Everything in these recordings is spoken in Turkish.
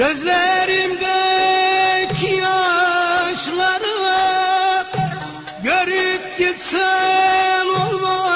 Gözlerimdeki yaşları Görüp gitsen olmaz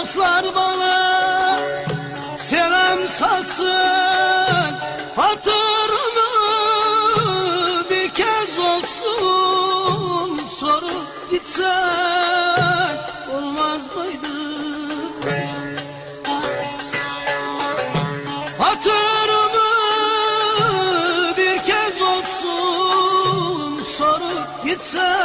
Dostlar bana. Selam salsın Hatırımı bir kez olsun. Sorup gitsen olmaz mıydı? Hatırımı bir kez olsun. Sorup gitsen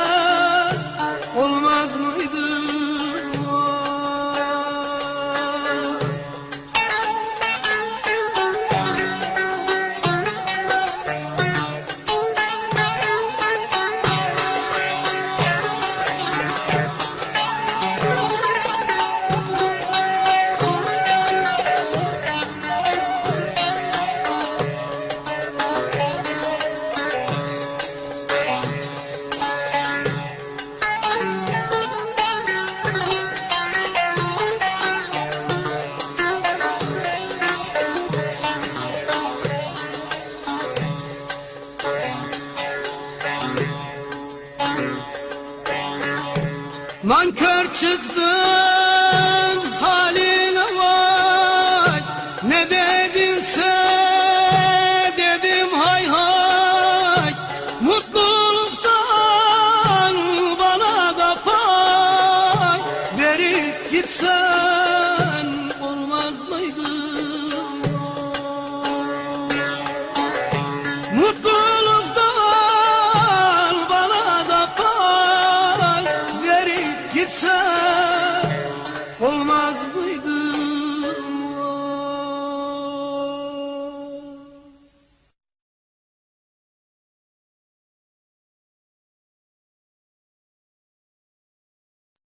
Nankör çıktın haline vay Ne dedimse dedim hay hay. Mutluluktan bana da pay. Verip gitsen It's a